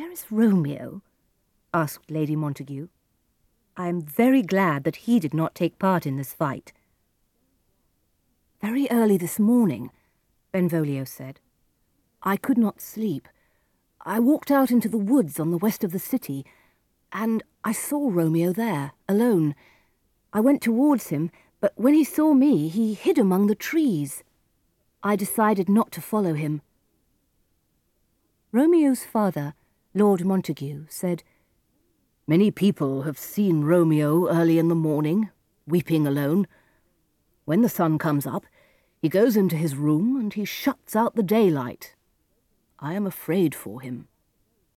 Where is Romeo? asked Lady Montague. I am very glad that he did not take part in this fight. Very early this morning, Benvolio said, I could not sleep. I walked out into the woods on the west of the city, and I saw Romeo there, alone. I went towards him, but when he saw me, he hid among the trees. I decided not to follow him. Romeo's father, Lord Montague, said, Many people have seen Romeo early in the morning, weeping alone. When the sun comes up, he goes into his room and he shuts out the daylight. I am afraid for him.